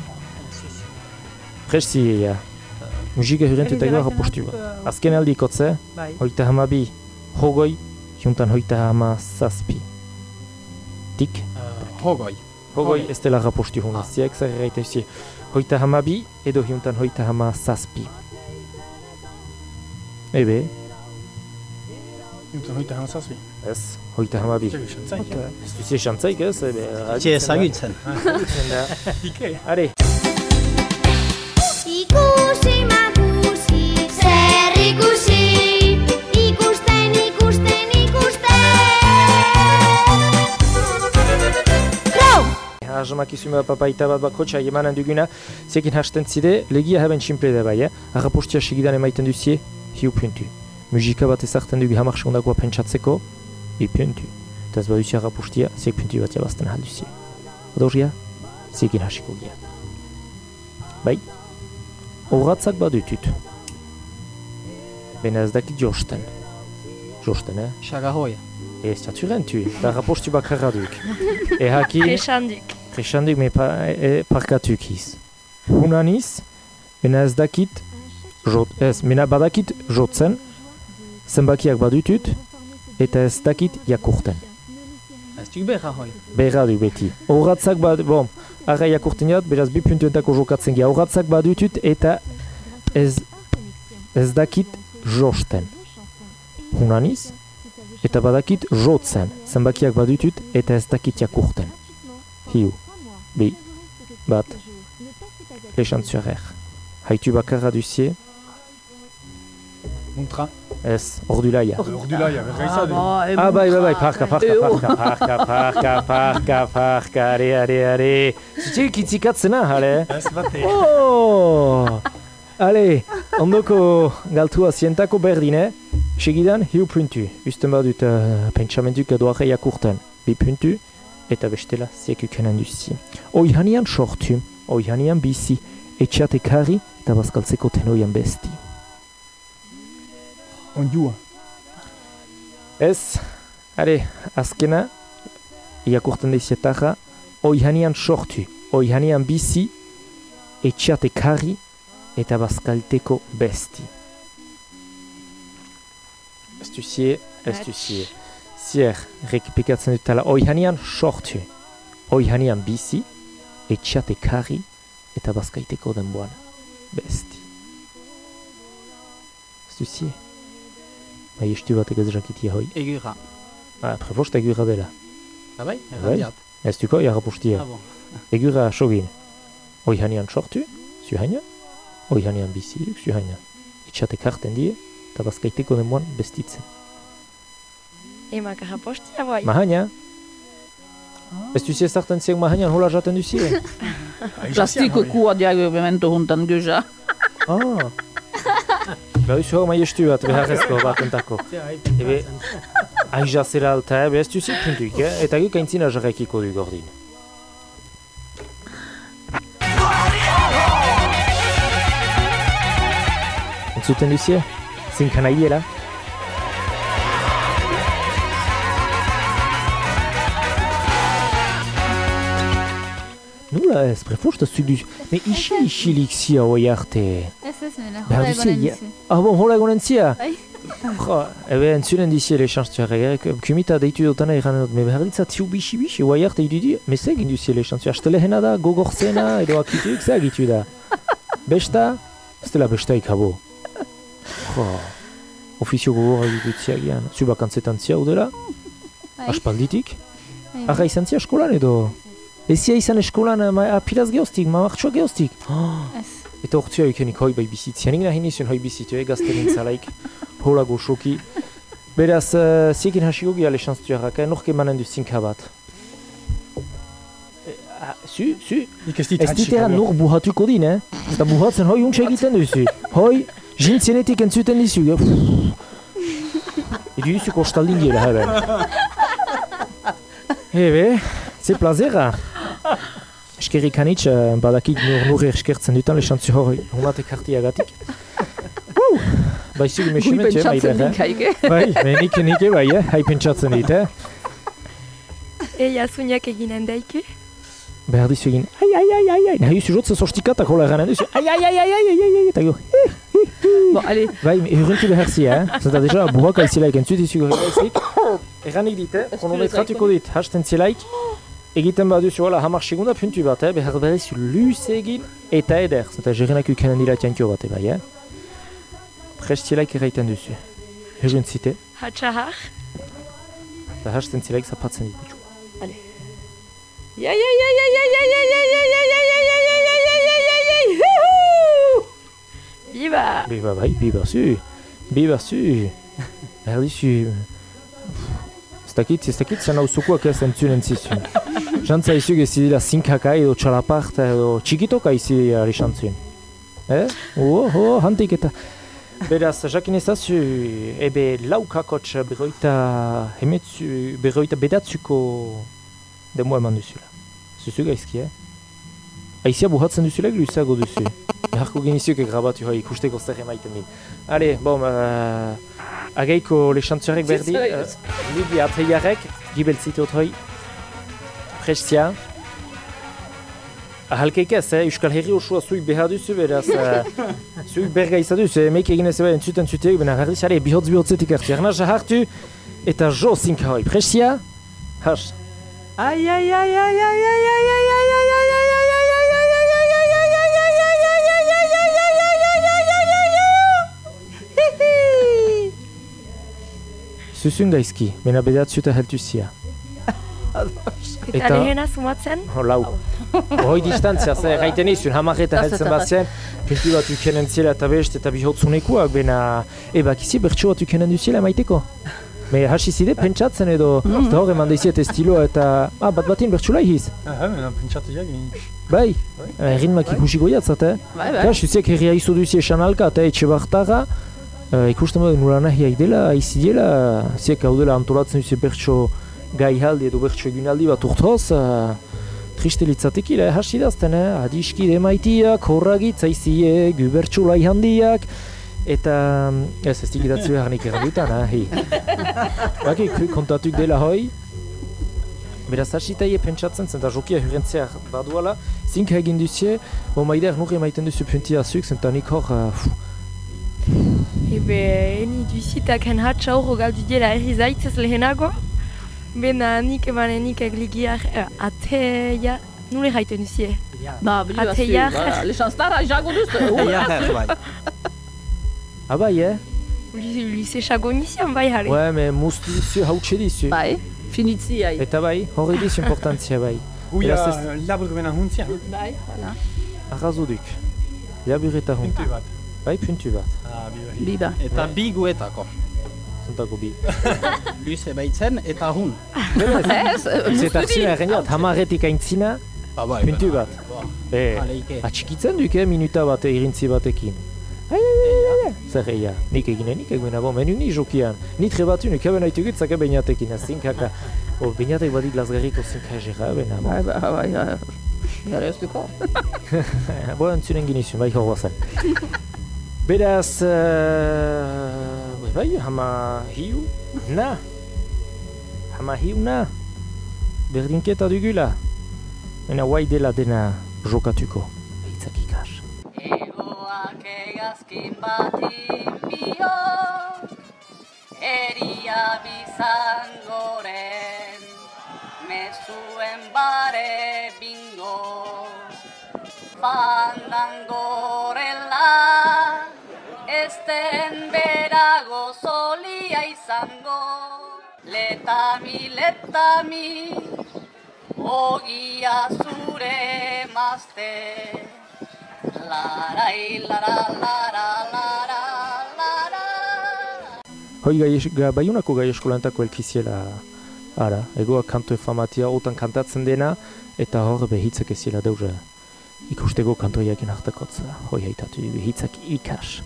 Presti, ja. Musika hurrentu eta gara rapostu bat. Azken aldi ikotze, Bai. hoita hama bi, hogoi, juntan hoita hama zazpi. Tik? Hogoi. Hogoi ez dela rapostu hona, ziek zer erraita zi. Hoita hama bi, edo juntan hoita hama zazpi. Ebe, Juntan hoita hamazazpi. ez, hoita hama bi. Zer xantzaik. Ez. Etxe ezagutzen. Ezagutzen da. Ike. Are, Ikusi makusi, zer ikusi, ikusten, ikusten, ikusten. Rau! Hajamak izuma papaita bat bakotxa emanan duguna, zekin hasten zide, legia haben tximple da bai, eh? Arrapustia segidan emaiten duzie, hiu puntu. Musika bat ezartzen dugu hamar segundakoa pentsatzeko, ir pjöntu. Daz bat usiaga pustia, zek pjöntu bat jabazten halduzi. Odorria, zek irhasiko gira. Bai, horatzak bat dutut. Baina ez dakit jorsten. Jorsten, eh? Saga hoia. Ez, txaturen tu, da rapostu bakarra duk. Ehaki... Kresandik. Kresandik, me pa, e, parkatuk iz. Hunan iz, baina ez dakit... Jot, ez, baina badakit jotzen, zenbakiak badutut, eta ez dakit jakurten. Ez tuk beha hoi. Berra du beti. Horratzak bad, bon, arra jakurten jat, beraz bi puntuentako jokatzen gira. Horratzak badutut eta ez, ez dakit josten. Hunaniz, eta badakit jotzen. Zenbakiak badutut eta ez dakit jakurten. Hiu, bi, bat, lexantzuarer. Haitu bakarra duzie, Muntra. ez, ordulaia. Ordulaia, berraiza du. Ah, bai, bai, bai, parka, parka, parka, parka, parka, parka, parka, are, are, are. Zutxe kitzikatzena, hale? Ez bate. Oh! Ale, ondoko galtua zientako berdin, eh? Segidan, hiu puntu. Usten badut uh, pentsamentuk edo arreiak urten. Bi puntu, eta bestela ziekukenen duzi. Oi hanian sortu, oi hanian bizi, etxate kari eta bazkaltzeko tenoian besti. Ondua. Ez, are, azkena, iakurten daizietaja, oi hanian sortu, oi hanian bizi, etxate kari eta bazkalteko besti. Ez duzie, ez duzie. Zier, rekipikatzen dutela, oi hanian sortu, oi hanian bizi, etxate kari eta bazkaiteko denboan besti. Ez duzie. Bai, estu batek ez jakitia hoi. Egura. Ah, prefost egura dela. Ah bai? Bai. Errandiat. Ez duko, jarra postia. Ah bon. Sogin. Oi hanian sortu, zu haina. Oi hanian bizi, zu haina. Itxate karten die, eta bazkaiteko denboan bestitzen. Emak rapostia bai. Mahaina. Ez duzi ez zartan ziak mahainan hola jaten duzie. Plastiko kua diago memento juntan guza. ah. Ba, usu hau mai estu bat beharrezko batentako. Ebe, aiza zera alta, ebe ez duzi puntuik, eh? eta guk aintzina jarraikiko du gordin. Entzuten duzie? Zinkan aiela? Nula ez, prefustaz zuik duz. Me isi isi likzi hau oi arte. Ez ez, mena, hola egon entzia. Ah, bon, hola egon entzia. Ebe, entzulen dizi ere esan zuak egarek. Kumita deitu dutana egan edo, me behar ditza tiu bisi bisi, oi arte idu di. Me ze egin duzi ere esan zuak. Aztele hena da, gogorzena, edo akitu, ze agitu da. Besta, ez dela besta ikabo. Jo, ofizio gogorra ditu ziagian. Zubak antzetan zia udela? Aspalditik? Arra izan zia eskolan edo? Ezia izan eskolan ma, apilaz geostik, ma martxoa geostik. Ez. Eta ortsua ikenik hoi bai bizitzian, nik nahi nizun hoi bizitu, eh, gazte nintzalaik, hola goxoki. Beraz, uh, ziekin hasiko gira lesantztuarrak, eh, norke manen du zinka bat. Zu, zu, Nik ez dit ez ditera nor buhatuko din, eh? Eta buhatzen hoi untsa egiten duzu. Hoi, jintzienetik entzuten dizu, eh? Edu duzu kostaldin gira, heben. Ebe, ze plazera eskerrik anitz, uh, e, badakit nur nurri eskertzen dutan, lesantzu hori honatek hartiagatik. E Baizik mesumet, eh, bai da. E bai, nik, nik, bai, eh, hai pentsatzen dit, eh. Eia, zuinak eginen daike? Behar dizu egin, ai, ai, ai, ai, ai, nahi zurotzen sortikatak hola ganen duzu, ai, ai, ai, ai, ai, ai, ai, eta gero, Bon, allez. Bai, urrentu behar zia, eh? Zata deja, burrak aizelaik, entzut izu gure gaizik, erranik dit, eh? Kronometratuko dit, hasten zelaik, Egiten baduzu, hola, hamar segunda puntu bat, eh? Behar berriz luz egin eta eder. Zenta jerenak ukenen dira tiantio bat, bai, eh? Prest zilaik erraiten duzu. Hurren zite, Hatxahar. eta hasten zilaik zapatzen dit butxu. Ja, ja, ja, ja, ja, ja, ja, ja, ja, ja, ja, ja, ja, ja, ja, ja, ja, ja, ja! Biba! Biba bai, biba zu, biba zu. Behar dizu... Ez dakit, ez dakit zan hau zukuak ez entzunen zizun. Jantza izuk ez dira zinkaka edo txalaparta edo txikitoka izi ari xantzuen. Eh? Oh, oh, hantik eta... Beraz, jakin ezazu, ebe laukakotx berroita hemetzu, berroita bedatzuko demo eman duzula. Zuzu gaizki, eh? Aizia buhatzen duzula, luzago duzu. Beharko genizuke grabatu hoi ikusteko zer emaiten din. Ale, bom, uh, ageiko lexantzuarek berdi, uh, ligi ateiarek, gibeltzitot hoi, prestia. Ahalkeik ez, eh? Euskal Herri osoa zuik behar duzu, beraz, uh, zuik berga izan duzu, eh? meik egin ez eba entzuten zuteak, bena harri xare bihotz bihotzetik hartu. Ernaz hartu, eta jo zinka hoi, prestia, has. Ai, ai, ai, ai, ai, ai, ai, ai, ai, ai, ai, ai, ai, ai, ai, ai, Zuzun gaizki, mena bedatzu eta heltu zia. Eta lehena sumatzen? Ho, lau. Hoi distantzia, ze, gaiten izun, hamar eta heltzen bat zen, puntu bat ukenen zela eta best eta bihotzunekuak, bena, e, bakizi bertso bat ukenen duziela maiteko. Me hasi zide pentsatzen edo, mm. eta hor eman daiziet estiloa eta, ah, bat batin bertsulai hiz. Aha, mena pentsatu jagin. Bai, erritmak ikusiko jatzat, eh? Bai, bai. Eta, suziek herria izo duzi esan alka, eta etxe bartara, uh, ikusten badu nula nahiak dela, aizi dela, ziek hau dela antolatzen duzi bertso gai haldi edo bertso egunaldi bat urtoz, uh, triste litzatekila, eh, hasi dazten, eh? adiskide maitiak, horragit, zaizie, gu bertsulai handiak, eta ez ez digidatzu behar nik errandutan, eh, hi. Baki, kontatuk dela hoi, Beraz, hasitaie pentsatzen zen, eta jokia hurrentzea baduala, zinka egin duzie, bo maider nurri emaiten duzu puntia zuk, zenta nik hor, uh, Ebe, eni duzitak hen hatsa horro galdu dela erri zaitzez lehenago. benanik emanenik egligiar e, ateia nola jaiten duzie? Ba, bilio ateia. Lexanztara jago duzu. Ateia eh. bai. Ah eh? Ulize jago nizian bai jare. Ouais, mais musti dizio, hautxe dizio. Bai, finitzi hai. Eta bai, horri dizio importantzia bai. Uia, labur bena huntzia. Bai, hala. Arrazodik. Labur eta hunt. Puntu bat. Bai, puntu bat. Ah, bi bai. Bi ba. Eta bi guetako. Zuntako bi. Luze baitzen eta hun. Ez? ez ez eta Zetarzi errenat, hamarretik aintzina, ba, bai, bai. pintu bat. E, atxikitzen duke eh, minuta bat irintzi batekin. Zer eia, nik eginenik eguenago, menu ni jokian. Ni trebatu nik eben haitu gitzaka bainatekin, zinkaka. Oh, hor, bainatek badit lazgarriko zinka ezera, ba, ba, ba, bai, bai Gara ez duko. Boa entzunen ginizun, bai hor guazen. Beraz, uh, bai, hama hiu, na. Hama hiu, na. Berdinketa dugula. Ena guai dela dena jokatuko. Eitzak ikas. Egoak egazkin bati bio Eria bizangoren Mezuen bare bingo Fandangorela Esten berago zolia izango Letami, letami Ogia zure mazte Larai, lara, lara, lara, lara. Hoi gai, ga, baiunako gai eskolantako elkiziela ara, egoa kanto efamatia otan kantatzen dena, eta hor behitzak eziela deure ikusteko kantoiakin hartakotza, hoi haitatu behitzak ikas.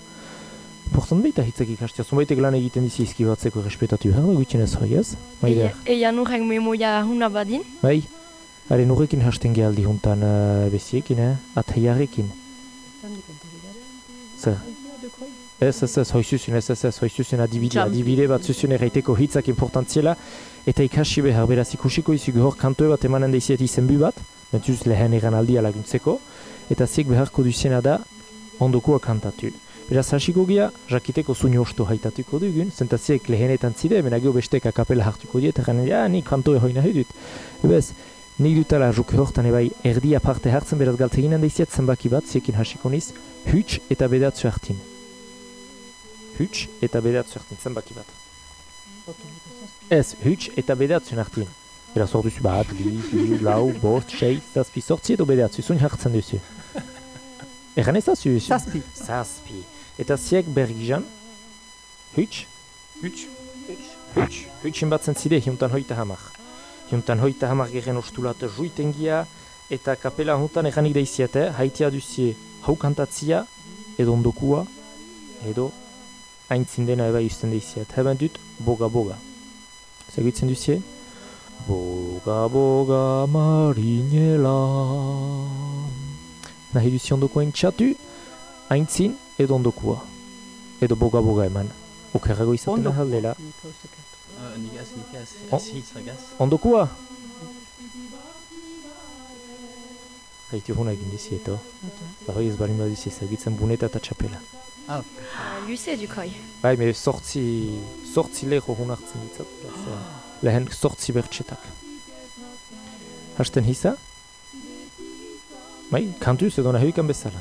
Portan baita hitzak ikastia, zumbaitek lan egiten dizi izki batzeko respetatu behar da gutxien ez hoi ez? Maider, Eia nurrek memoia huna badin. bai? Hare nurrekin hasten gehaldi juntan uh, beziekin, eh? Ateiarekin. Zer? Ez, ez, ez, hoi zuzun, ez, ez, ez, hoi zuzun adibide, Jam. adibide bat zuzun erraiteko hitzak importantziela, eta ikasi behar, beraz ikusiko izu hor kantoe bat emanen daiziet izenbu bat, mentuz lehen egan aldia laguntzeko, eta ziek beharko duzena da ondokoa kantatu. Beraz hasiko gira, jakiteko zuin osto haitatuko dugun, zenta ziek lehenetan zide, hemen agio bestek akapela hartuko diet, erran, ja, nik kantoe hoi nahi dut. Ebez, nik dutala juke hortan ebai erdi aparte hartzen, beraz galteginen daiziet zenbaki bat, ziekin hasiko niz, huts eta bedatzu hartin. Huts eta bedatzu hartin, zenbaki bat. Ez, huts eta bedatzu hartin. Beraz hor duzu bat, bi, bi, lau, bost, sei, zazpi, sortzi edo bedatzu, zuin hartzen duzu. Erran ez azu? Zazpi. Zazpi. Eta ziek bergizan, huts, Huts. Huts, hutsin batzen zide, hiuntan hoita hamar. Hiuntan hoita hamar geren ostulat juiten gia, eta kapela huntan eganik daiziete, haitia duzie hau kantatzia, edo ondokua, edo haintzin dena eba izten daiziet. Heben dut, boga boga. Zagutzen duzie? Boga boga marinela. Nahi duzi ondoko entxatu, aintzin edo ondokua. Edo boga-boga eman. Okerrago izaten Ondoko. ahaldela. Uh, nik ez, nik ez, On- ez hitzak ez. Ondokua? Gaitu hona egin dizi eto. Barroi ez balin badizi ezagitzen buneta eta txapela. Ah, Luze du koi. Bai, me sortzi, sortzi leho hon hartzen ditzat. beraz, eh, Lehen sortzi bertxetak. Hasten hisa? Bai, kantuz edo nahiukan bezala.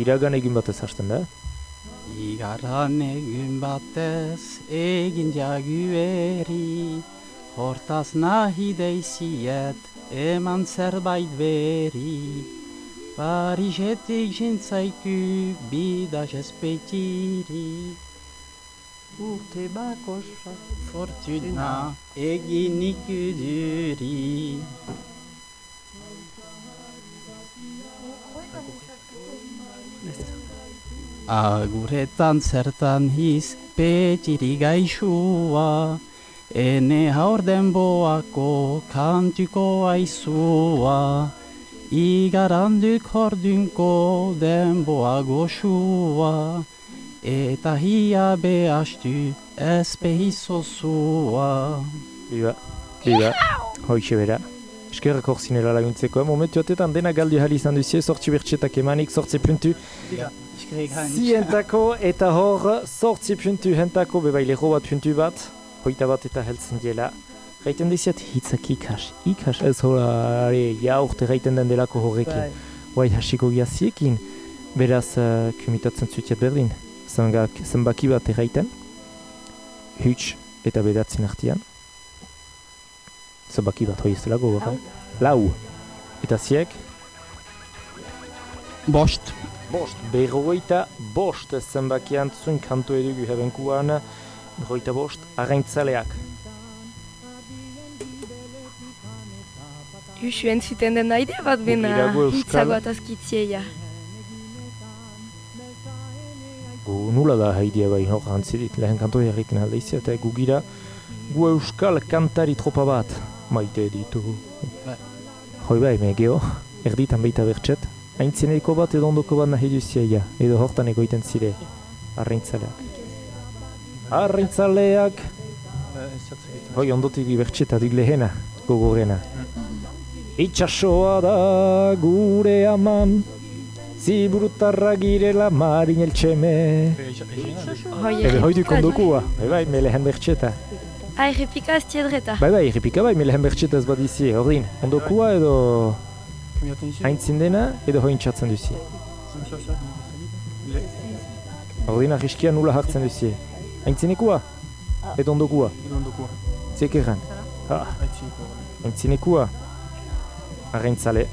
Iragan egin batez hasten da? Igaran egun batez egin jagu eri Hortaz nahi deiziet eman zerbait beri Parisetik jintzaiku bidaz espetiri Urte bakosa Fortuna. Egin ikuduri Aguretan zertan hiz petiri gaixua Ene haur denboako kantuko aizua. Igaranduk hordunko denboa goxua Eta hia behastu ez behizozua Biba, biba, hoixe bera. Eskerrak hor zinela laguntzeko, momentu atetan dena galdu hali izan duzie, sortzi bertxetak emanik, sortzi puntu. Zientako eta hor sortzi puntu hentako, bebai leho bat puntu bat, hoita bat eta heltzen diela. Gaiten diziat hitzak ikas, ikas ez hola, are, ja urte gaiten den delako horrekin. Bai, hasiko giaziekin, beraz uh, kumitatzen zutiat berdin. Zengak, zenbaki bat erraiten, huts eta bedatzen artian. Zenbaki bat hoi ez dela gogorra. Lau. Eta ziek? Bost. Bost. Berrogeita bost zenbakian zuen kanto edugu hebenkuan. Berrogeita bost, arraintzaleak. Usu entzuten den naide bat bena hitzago atazkitzieia. Gu nula da haidea bai hor antzidit, lehen kanto herriken alde izia, eta gugira gu euskal kantari tropa bat maite ditu. Bai. Hoi bai, me geho, erditan baita bertxet, aintzineko bat edo ondoko bat nahi duzia, edo hortan egoiten zire, arraintzaleak. Arraintzaleak, hoi ondotik bertxeta duk lehena, gogorena. Itxasoa da gure aman, ziburutarra girela marin eltseme. Ebe hoi duk errepika, ondokua, bai bai, me lehen bertxeta. Ah, errepika ez tiedreta. Bai bai, errepika bai, me lehen bertxeta ez badizi, ordin, ondokua edo aintzin dena edo hoin txatzen duzi. Ordin arriskia nula hartzen duzi. Aintzinekua? Edo ondokua? Zek erran? Ah, aintzinekua? Arraintzale.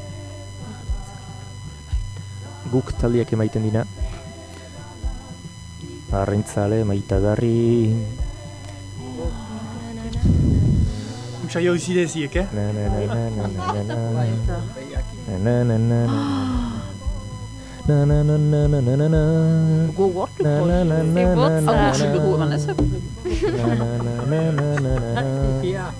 Guk taldiak emaiten dina. Arraintzale, maitagarri. Saio izideziek, eh? Na na na na na na na na. Na na na na na. Na na na na na na na na. Gogortuko. Na na na na Det na var na annars na. behöver man nästan. Na na na na na na na. Ja.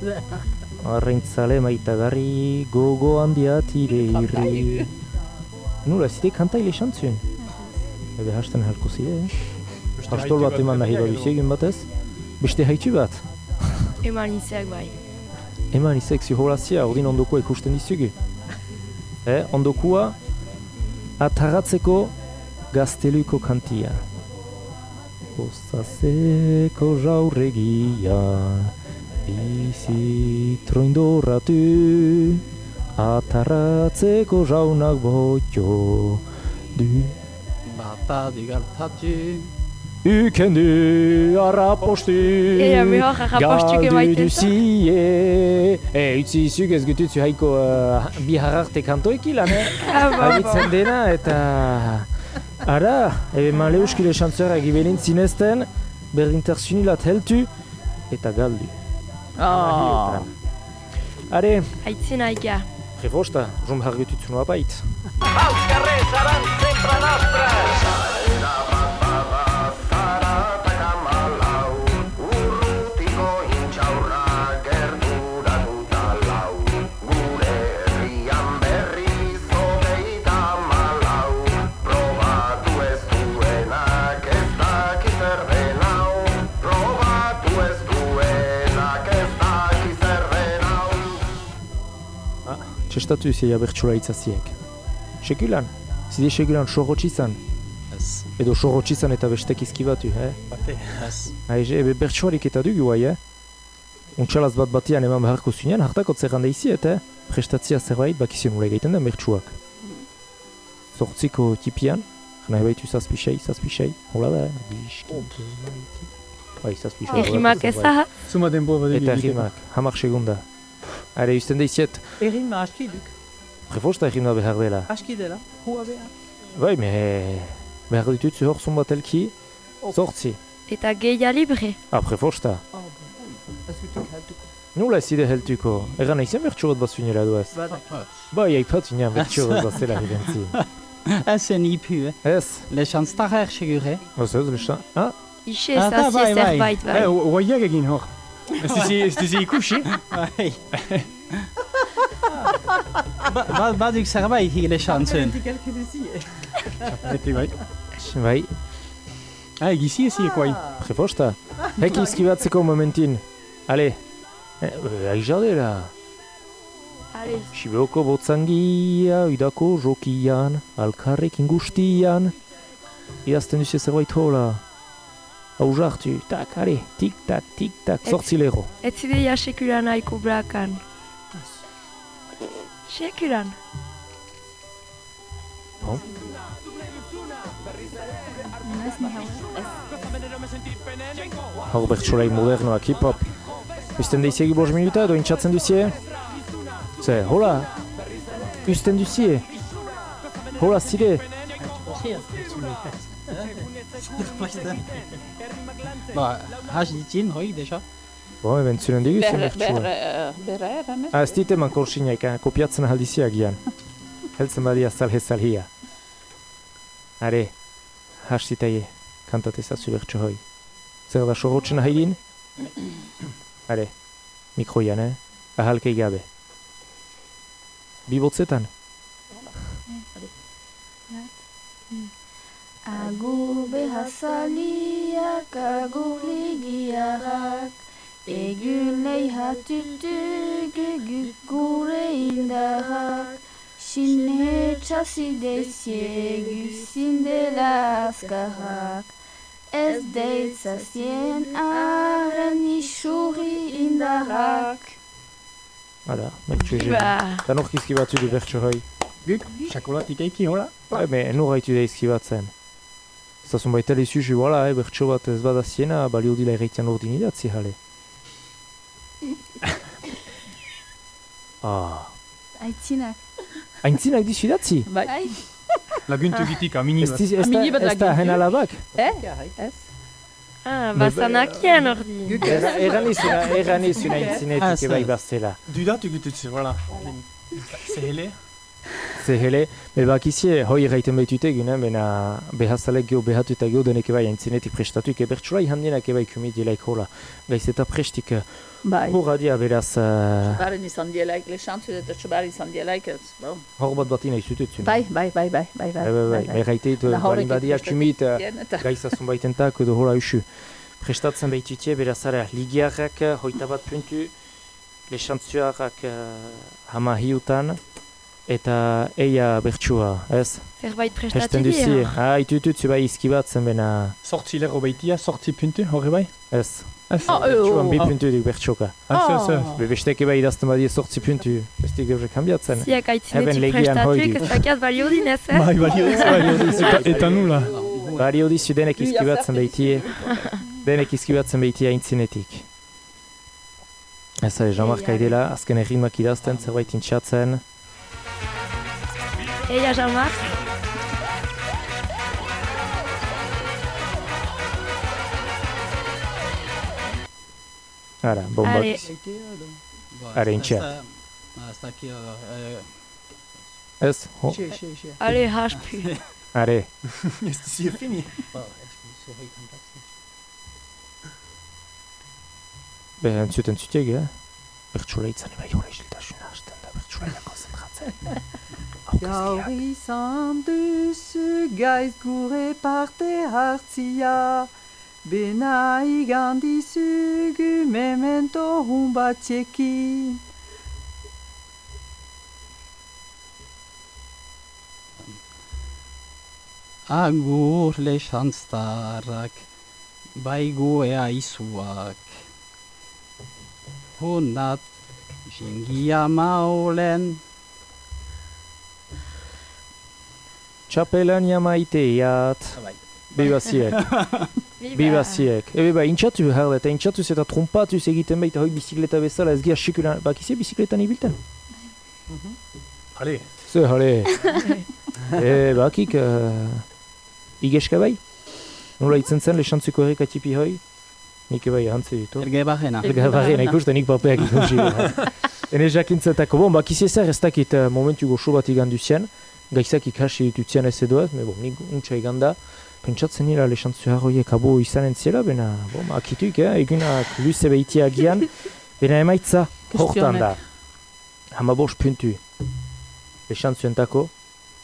Arraintzale maitagarri, gogo handia tire irri. Nula, zide kanta ile xantzuen. Ebe hasten halko zide, eh? Hastol bat eman nahi baduzi egin batez. Beste haitxu bat. Eman izak bai. Eman izek ziholazia, ordin ondokoa ikusten dizugu. Eh, ondokua atarratzeko gazteluko kantia. Ostazeko jaurregian bizi troindorratu. Atarratzeko jaunak botio du. Bata digartatu Ukendu harrapostu Ea, behar harrapostuk emaiten da. duzie E, utzi izuk ez gututzu haiko uh, bi harrarte kantoeki lan, eh? Ah. Abitzen dena eta... Ara, ebe male euskile xantzuera gibelin zinezten, berdintarsunilat heltu eta galdu. Ah. Are, Aitzin aiga. refosta, jom hargututzu noa bait. Els carrers seran sempre nostres. txestatu zia bertsola itzaziek. Sekulan, zide sekulan sorrotx izan. Ez. Edo sorrotx izan eta bestek izkibatu, eh? Bate. Ez. Haize, ebe bertsoarik eta dugu guai, eh? Untxalaz bat batian eman beharko zunean, hartako zerranda iziet, eh? Prestatzia zerbait bakizien ule egiten den bertsuak. Zortziko tipian, nahi baitu zazpisei, zazpisei, hola da, biski, Bai, zazpisei. Errimak ez da? Zuma denbo bat Eta errimak, hamar segunda. Are, usten deiziet, Errima aski duk. prefosta errima behar dela. Aski dela. Hua behar. Bai, me... Behar ditut zuhor zumbat elki, zortzi. Eta geia libre. Ah, prefosta. Ez dutuk helduko. Nula ez ide heltuko. Egan aizen bertxorot bat zuinera duaz. Bai, aipat inean bertxorot bat zela hirentzi. Ez zen ipu, eh? Ez. Lexantztar er segure. Ez ez, lesan. Ah, Ise Ah, bai, bai. zerbait, bai. Eh, oaiak egin hor. Ez duzi- ez duzi ikusi? Bai. Ba- ba- Baduk zerbait hi lexantzen. Apeletik elke duzie. Bete bai. bai, Ah, egizi ez iekoai. prefosta. Heki izkibatzeko momentin. Ale, eh, aizadela. Allez. Sibeoko botzangia, udako jokian, alkarrekin guztian. Idazten duzu zerbait hola. Hau jartu, tak, ale, tik-tak, tik-tak, Ez- zortzi lero. Ez zideia sekulan nahiko brakan. Sekulan. Bon. Ez ni hau. Hor bertsolai modernoak hip-hop. Usten deiziegi bost minuta edo intxatzen duzie? Ze, hola, usten duzie? Hola, zide? Ba, has ditzin, hoi, deja? Bo, eben zuren digu zen Berre, bertsoa. berre, berre, erran ez? Ah, ez dit eman korsinak, eh? kopiatzen ahaldizia gian. Heltzen badia zal salhia. Are, hasitaie, kantate zazu bertso hoi. Zer da sorrotzen haidin? Are, mikroian, eh? Ahalkei gabe. Bi Agur behazaliak, agur ligiarrak, egun leihatutuk gure indarrak, Sine txasidezie guzindela azkarrak, ez deitzazien arren isurri indarrak. Hala, bertso egen. Ba. Eta nok izkibatu du bertso hoi. Guk, sakolatik eiki, hola? Ba, me, nur haitu da izkibatzen. Zazun baita lezuzu, wala, eh, bertso bat ez bada ziena, balio dila erreitean ordin idatzi jale. ah, Aitzinak. haintzinak dizu idatzi? Bai. Laguntu gitik, amini bat. ez da- Amini bat ez da hen alabak? Eh? Ez? Ah, bazanakien ordi. Egan izuna, egan izuna Ah, aintzinetik ze. ebai baztela. Dudatu gututze, voilà. Zehele? Zehele, be bakizie, hoi erraiten baitute gune, bena behazalek geho behatu eta geho denek ebai aintzinetik prestatuik, ebertsulai handienak ebai kumedielaik hola. Gaiz eta prestik uh, Bai. horra dia beraz, uh, Baren izan dielaik, lexantzu eta txobari izan dielaik, bon. hor bat bat ina izututzen. Bai, bai, bai, bai, bai, bai. Bai, bai, bai, erraiteit, Da horrek balin badia kumit, eta- gaizazun baitentak edo hola usu. Prestatzen baitutie, beraz ara, ligiarrak, hoita bat puntu, lexantzuarrak uh, hama hiutan, eta eia bertsua, ez? Zerbait duzie, dira. ah, itututzu bai izkibatzen bena, Sortzi lero baitia, sortzi puntu, horre bai? ez. Ez. Oh, Bertsuan bi oh. puntu duk bertsoka. Ah, ez, ez. Oh. Be bestek eba idazten badie sortzi puntu, bestik gebre kambiatzen. Ziak aitzinetik prestatuik, ez dakiat balio dinez, eh? Bai, balio dizu, balio dizu. Eta- nula. Bario dizu denek izkibatzen baitie, denek izkibatzen baitie aintzinetik. Ez ari, Jean-Marc aidela, azken errimak idazten, zerbait intxatzen. Eia, Jean-Marc. Ara, bombak. Allez. Are intxat. Ez daki, eh, Ez, ho, Xe, xe, xe. Allez, haspu. are. Ez duzi fini. Be, entzuten zuteg, eh? Bertsola itzan eba jore isiltasuna hasten da, ila konzentratzen. Gaur izan duzu gaiz gure parte hartzia, bena igandizugu memento hun batxekin. Agur lexantztarrak, baigoea izuak. Honat, jingia maulen, Txapelan jamaiteat. Bibaziek. Bibaziek. Ebe ba, intxatu herle, eta intxatuz eta trompatuz egiten baita hoi bizikleta bezala ez gira sikulan. Bakizia bizikletan ibilten? Hale. Ze, hale. e, bakik, uh, igeska bai? Nola itzen zen lexantzuko erreka tipi hoi? Nik bai, hantzi ditu. erge barrena. Erge barrena, ikusten nik papeak ikusi. Ene jakintzetako, bon, bakizie zer ez dakit uh, momentu goxo bat igandu zien. Gaizak ikasi ditutzen ez edo ez, me bon, nik untsa iganda. Pentsatzen nira lexantzu harroiek abo izanen ziela, bena, bon, akituik, eh? egunak luze behitia agian, bena emaitza hortan da. Hama bost puntu. Lexantzuentako,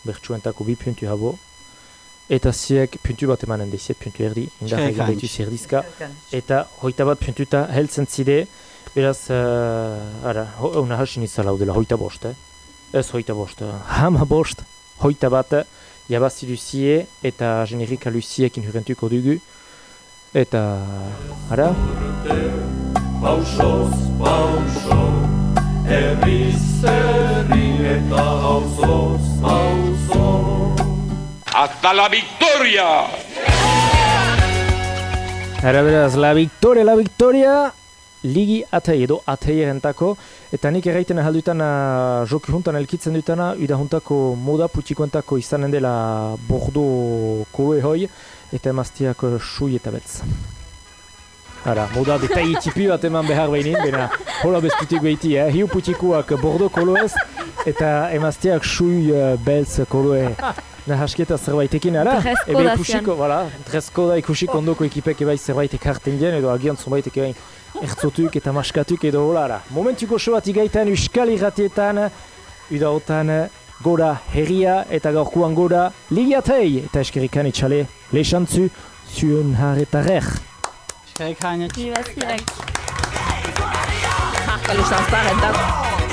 bertsuentako bi puntu habo, eta ziek puntu bat emanen deziet, puntu erdi, indar Txekan. egin daitu zerdizka, eta hoita bat puntuta heltzen zide, beraz, uh, ara, ho, una hasin izala dela hoita bost, eh? Ez hoita bost, eh, hama bost, hoita bat, jabazi duzie, eta generika luziekin hurrentuko dugu, eta, ara, Pausoz, pauso, herriz herri eta auzoz, auzo. ¡Hasta la victoria! Ara beraz, la victoria, la victoria, ligi atei edo atei erentako, eta nik erraiten ahaldutan uh, joki juntan elkitzen dutana, uda juntako moda putxikoentako izanen dela bordo koloe hoi, eta emaztiak uh, sui eta betz. Ara, moda detai tipi bat eman behar behin, bena hola bezputik behiti, eh? hiu putxikuak bordo koloez, eta emaztiak sui uh, beltz koloe. Na hasketa zerbaitekin, ara? Ebe ikusiko, voilà, dress code ikusiko ondoko ekipek ebai zerbait ekarten dien, edo agian zonbaitek ebai ertzotuk eta maskatuk edo holara. Momentuko so bat igaitan Euskal Irratietan, udaotan gora herria eta gaurkuan gora ligiatei eta eskerikan etxale lexantzu zuen harretarrer. Eskerrik hainet. Bibaziak. Haka lexantztarrentak.